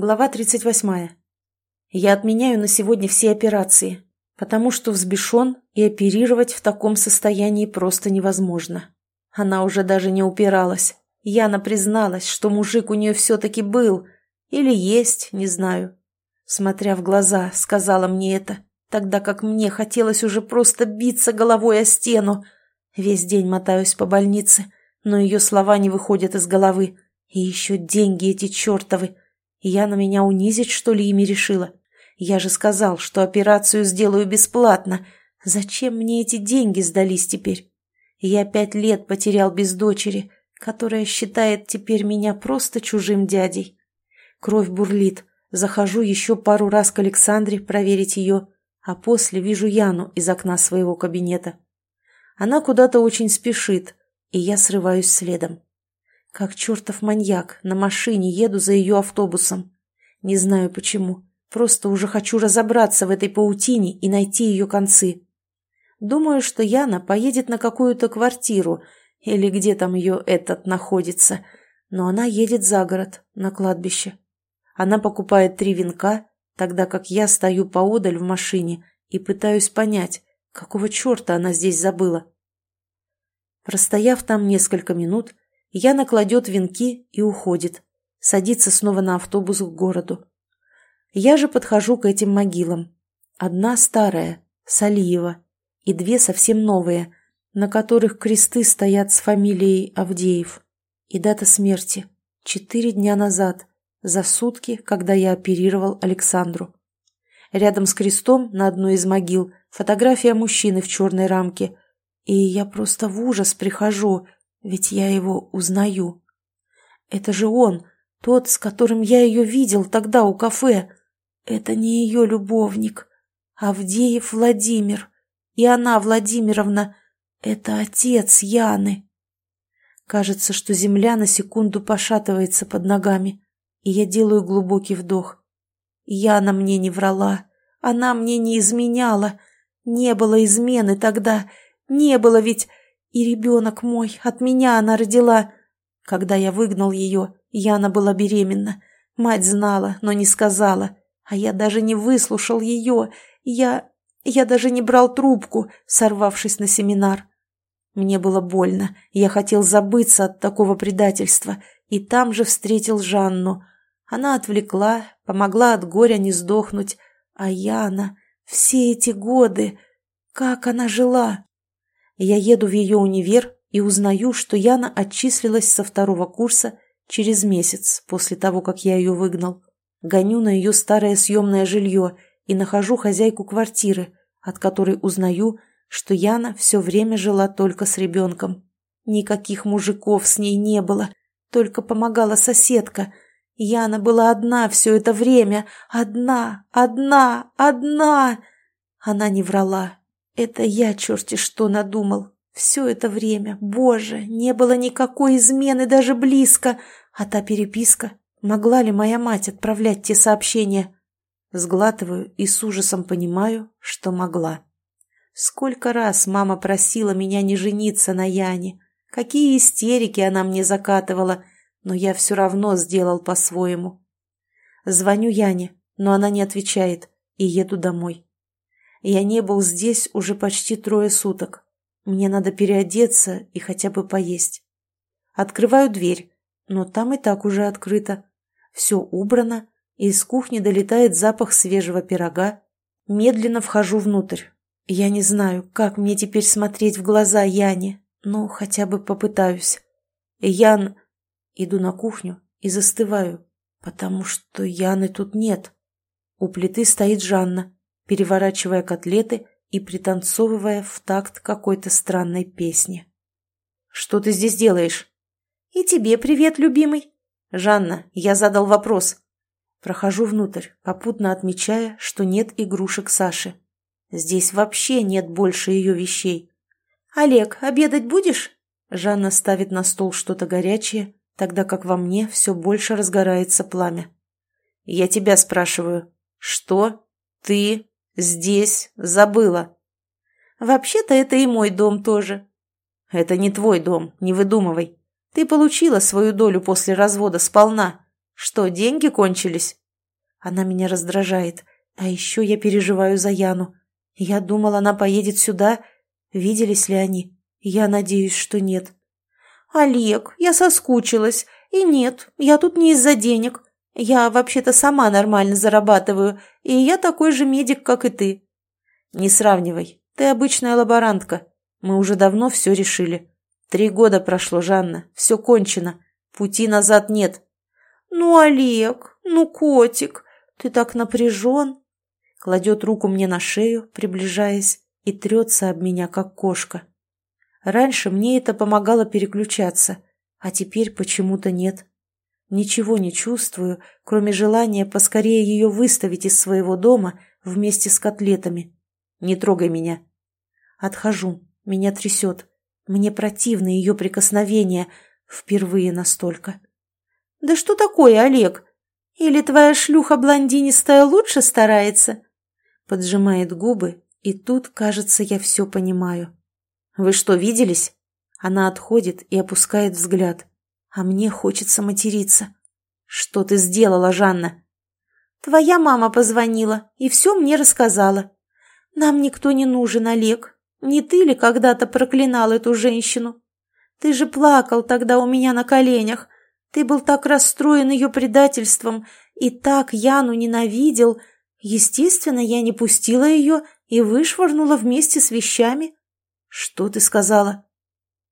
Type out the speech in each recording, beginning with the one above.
Глава 38. Я отменяю на сегодня все операции, потому что взбешен и оперировать в таком состоянии просто невозможно. Она уже даже не упиралась. Яна призналась, что мужик у нее все-таки был. Или есть, не знаю. Смотря в глаза, сказала мне это, тогда как мне хотелось уже просто биться головой о стену. Весь день мотаюсь по больнице, но ее слова не выходят из головы. И еще деньги эти чертовы. Я на меня унизить, что ли, ими решила? Я же сказал, что операцию сделаю бесплатно. Зачем мне эти деньги сдались теперь? Я пять лет потерял без дочери, которая считает теперь меня просто чужим дядей. Кровь бурлит. Захожу еще пару раз к Александре проверить ее, а после вижу Яну из окна своего кабинета. Она куда-то очень спешит, и я срываюсь следом. Как чертов маньяк, на машине еду за ее автобусом. Не знаю почему, просто уже хочу разобраться в этой паутине и найти ее концы. Думаю, что Яна поедет на какую-то квартиру, или где там ее этот находится, но она едет за город, на кладбище. Она покупает три венка, тогда как я стою поодаль в машине и пытаюсь понять, какого черта она здесь забыла. Простояв там несколько минут, Яна кладет венки и уходит. Садится снова на автобус к городу. Я же подхожу к этим могилам. Одна старая, Салиева, и две совсем новые, на которых кресты стоят с фамилией Авдеев. И дата смерти – четыре дня назад, за сутки, когда я оперировал Александру. Рядом с крестом на одной из могил фотография мужчины в черной рамке. И я просто в ужас прихожу – ведь я его узнаю. Это же он, тот, с которым я ее видел тогда у кафе. Это не ее любовник. Авдеев Владимир. И она, Владимировна, это отец Яны. Кажется, что земля на секунду пошатывается под ногами, и я делаю глубокий вдох. Яна мне не врала, она мне не изменяла. Не было измены тогда, не было ведь... И ребенок мой, от меня она родила. Когда я выгнал ее, Яна была беременна. Мать знала, но не сказала. А я даже не выслушал ее. Я... я даже не брал трубку, сорвавшись на семинар. Мне было больно. Я хотел забыться от такого предательства. И там же встретил Жанну. Она отвлекла, помогла от горя не сдохнуть. А Яна... Все эти годы... Как она жила? Я еду в ее универ и узнаю, что Яна отчислилась со второго курса через месяц после того, как я ее выгнал. Гоню на ее старое съемное жилье и нахожу хозяйку квартиры, от которой узнаю, что Яна все время жила только с ребенком. Никаких мужиков с ней не было, только помогала соседка. Яна была одна все это время, одна, одна, одна. Она не врала, это я черти что надумал. Все это время, боже, не было никакой измены даже близко. А та переписка, могла ли моя мать отправлять те сообщения? Сглатываю и с ужасом понимаю, что могла. Сколько раз мама просила меня не жениться на Яне, какие истерики она мне закатывала, но я все равно сделал по-своему. Звоню Яне, но она не отвечает, и еду домой. Я не был здесь уже почти трое суток. Мне надо переодеться и хотя бы поесть. Открываю дверь, но там и так уже открыто. Все убрано, и из кухни долетает запах свежего пирога. Медленно вхожу внутрь. Я не знаю, как мне теперь смотреть в глаза Яне, но хотя бы попытаюсь. Ян... Иду на кухню и застываю, потому что Яны тут нет. У плиты стоит Жанна переворачивая котлеты и пританцовывая в такт какой-то странной песни. «Что ты здесь делаешь?» «И тебе привет, любимый!» «Жанна, я задал вопрос». Прохожу внутрь, попутно отмечая, что нет игрушек Саши. Здесь вообще нет больше ее вещей. «Олег, обедать будешь?» Жанна ставит на стол что-то горячее, тогда как во мне все больше разгорается пламя. «Я тебя спрашиваю. Что ты «Здесь. Забыла». «Вообще-то это и мой дом тоже». «Это не твой дом, не выдумывай. Ты получила свою долю после развода сполна. Что, деньги кончились? Она меня раздражает. А еще я переживаю за Яну. Я думал, она поедет сюда. Виделись ли они? Я надеюсь, что нет. «Олег, я соскучилась. И нет, я тут не из-за денег. Я вообще-то сама нормально зарабатываю, и я такой же медик, как и ты». «Не сравнивай. Ты обычная лаборантка. Мы уже давно все решили. Три года прошло, Жанна. Все кончено. Пути назад нет». «Ну, Олег, ну, котик, ты так напряжен кладет руку мне на шею, приближаясь, и трется об меня, как кошка. Раньше мне это помогало переключаться, а теперь почему-то нет. Ничего не чувствую, кроме желания поскорее ее выставить из своего дома вместе с котлетами. Не трогай меня. Отхожу, меня трясет. Мне противны ее прикосновения, впервые настолько. «Да что такое, Олег? Или твоя шлюха блондинистая лучше старается?» Поджимает губы, и тут, кажется, я все понимаю. «Вы что, виделись?» Она отходит и опускает взгляд. А мне хочется материться. «Что ты сделала, Жанна?» «Твоя мама позвонила и все мне рассказала. Нам никто не нужен, Олег. Не ты ли когда-то проклинал эту женщину? Ты же плакал тогда у меня на коленях. Ты был так расстроен ее предательством и так Яну ненавидел, Естественно, я не пустила ее и вышвырнула вместе с вещами. Что ты сказала?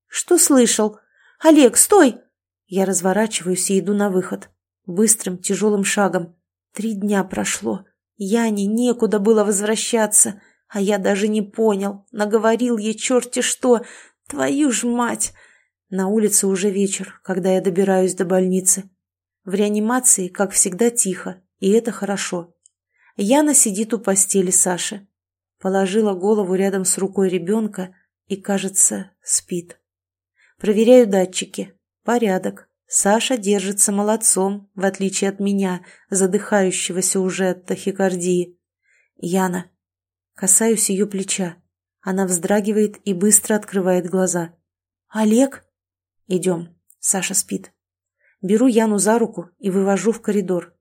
Что слышал? Олег, стой! Я разворачиваюсь и иду на выход. Быстрым, тяжелым шагом. Три дня прошло. Яне некуда было возвращаться, а я даже не понял. Наговорил ей черти что. Твою ж мать! На улице уже вечер, когда я добираюсь до больницы. В реанимации, как всегда, тихо, и это хорошо. Яна сидит у постели Саши. Положила голову рядом с рукой ребенка и, кажется, спит. Проверяю датчики. Порядок. Саша держится молодцом, в отличие от меня, задыхающегося уже от тахикардии. Яна. Касаюсь ее плеча. Она вздрагивает и быстро открывает глаза. «Олег?» «Идем». Саша спит. Беру Яну за руку и вывожу в коридор.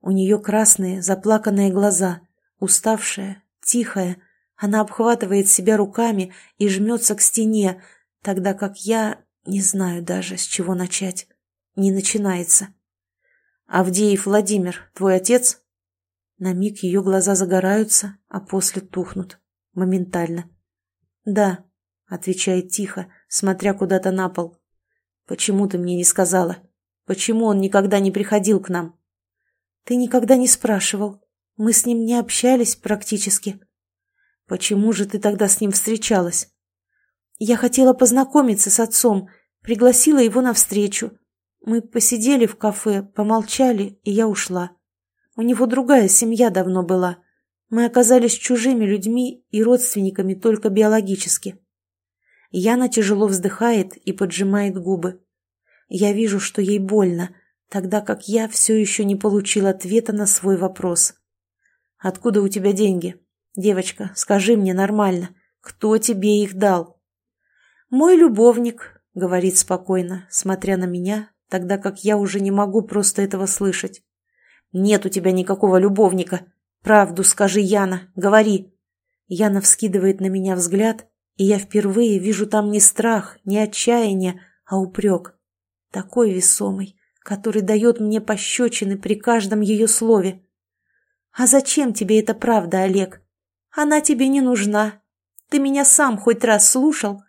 У нее красные, заплаканные глаза, уставшая, тихая. Она обхватывает себя руками и жмется к стене, тогда как я не знаю даже, с чего начать. Не начинается. «Авдеев Владимир, твой отец?» На миг ее глаза загораются, а после тухнут. Моментально. «Да», — отвечает тихо, смотря куда-то на пол. «Почему ты мне не сказала? Почему он никогда не приходил к нам?» Ты никогда не спрашивал. Мы с ним не общались практически. Почему же ты тогда с ним встречалась? Я хотела познакомиться с отцом, пригласила его на встречу. Мы посидели в кафе, помолчали, и я ушла. У него другая семья давно была. Мы оказались чужими людьми и родственниками только биологически. Яна тяжело вздыхает и поджимает губы. Я вижу, что ей больно, тогда как я все еще не получил ответа на свой вопрос. «Откуда у тебя деньги? Девочка, скажи мне нормально, кто тебе их дал?» «Мой любовник», — говорит спокойно, смотря на меня, тогда как я уже не могу просто этого слышать. «Нет у тебя никакого любовника. Правду скажи, Яна, говори». Яна вскидывает на меня взгляд, и я впервые вижу там не страх, не отчаяние, а упрек. Такой весомый, который дает мне пощечины при каждом ее слове. «А зачем тебе эта правда, Олег? Она тебе не нужна. Ты меня сам хоть раз слушал?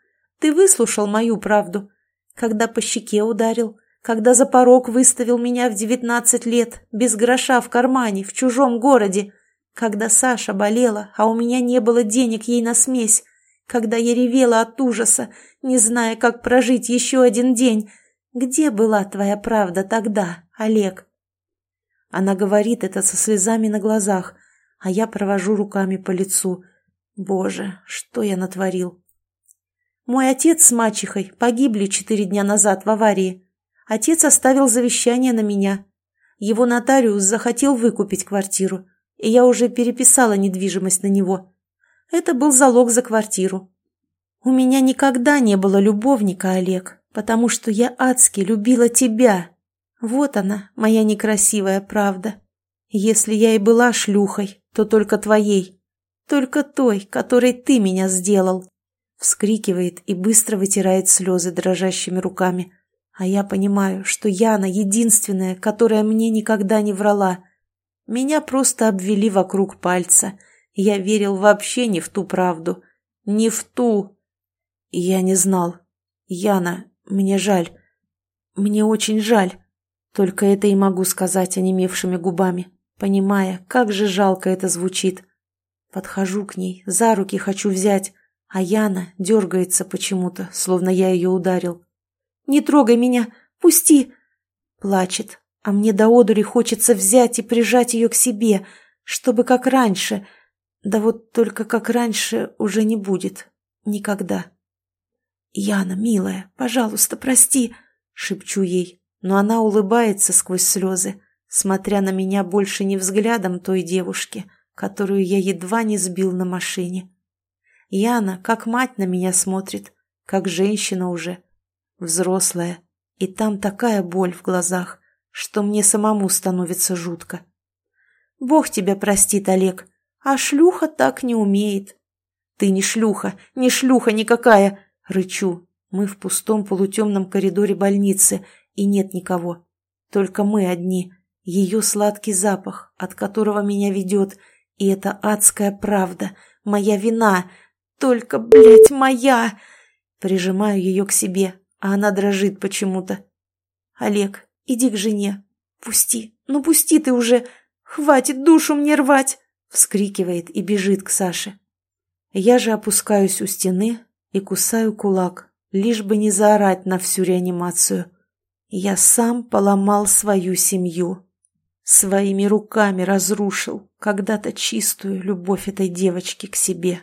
Ты выслушал мою правду, когда по щеке ударил, когда за порог выставил меня в девятнадцать лет, без гроша в кармане, в чужом городе, когда Саша болела, а у меня не было денег ей на смесь, когда я ревела от ужаса, не зная, как прожить еще один день, где была твоя правда тогда, Олег?» Она говорит это со слезами на глазах, а я провожу руками по лицу. Боже, что я натворил? Мой отец с мачехой погибли четыре дня назад в аварии. Отец оставил завещание на меня. Его нотариус захотел выкупить квартиру, и я уже переписала недвижимость на него. Это был залог за квартиру. У меня никогда не было любовника, Олег потому что я адски любила тебя. Вот она, моя некрасивая правда. Если я и была шлюхой, то только твоей. Только той, которой ты меня сделал. Вскрикивает и быстро вытирает слезы дрожащими руками. А я понимаю, что Яна единственная, которая мне никогда не врала. Меня просто обвели вокруг пальца. Я верил вообще не в ту правду. Не в ту. Я не знал. Яна, мне жаль. Мне очень жаль. Только это и могу сказать онемевшими губами, понимая, как же жалко это звучит. Подхожу к ней, за руки хочу взять, а Яна дергается почему-то, словно я ее ударил. «Не трогай меня! Пусти!» Плачет, а мне до одури хочется взять и прижать ее к себе, чтобы как раньше. Да вот только как раньше уже не будет. Никогда. «Яна, милая, пожалуйста, прости!» — шепчу ей но она улыбается сквозь слезы, смотря на меня больше не взглядом той девушки, которую я едва не сбил на машине. Яна, как мать на меня смотрит, как женщина уже, взрослая, и там такая боль в глазах, что мне самому становится жутко. Бог тебя простит, Олег, а шлюха так не умеет. Ты не шлюха, не шлюха никакая, рычу. Мы в пустом полутемном коридоре больницы, и нет никого. Только мы одни, ее сладкий запах, от которого меня ведет, и это адская правда, моя вина, только, блядь, моя. Прижимаю ее к себе, а она дрожит почему-то. Олег, иди к жене. Пусти, ну пусти ты уже, хватит душу мне рвать, вскрикивает и бежит к Саше. Я же опускаюсь у стены и кусаю кулак, лишь бы не заорать на всю реанимацию. Я сам поломал свою семью. Своими руками разрушил когда-то чистую любовь этой девочки к себе.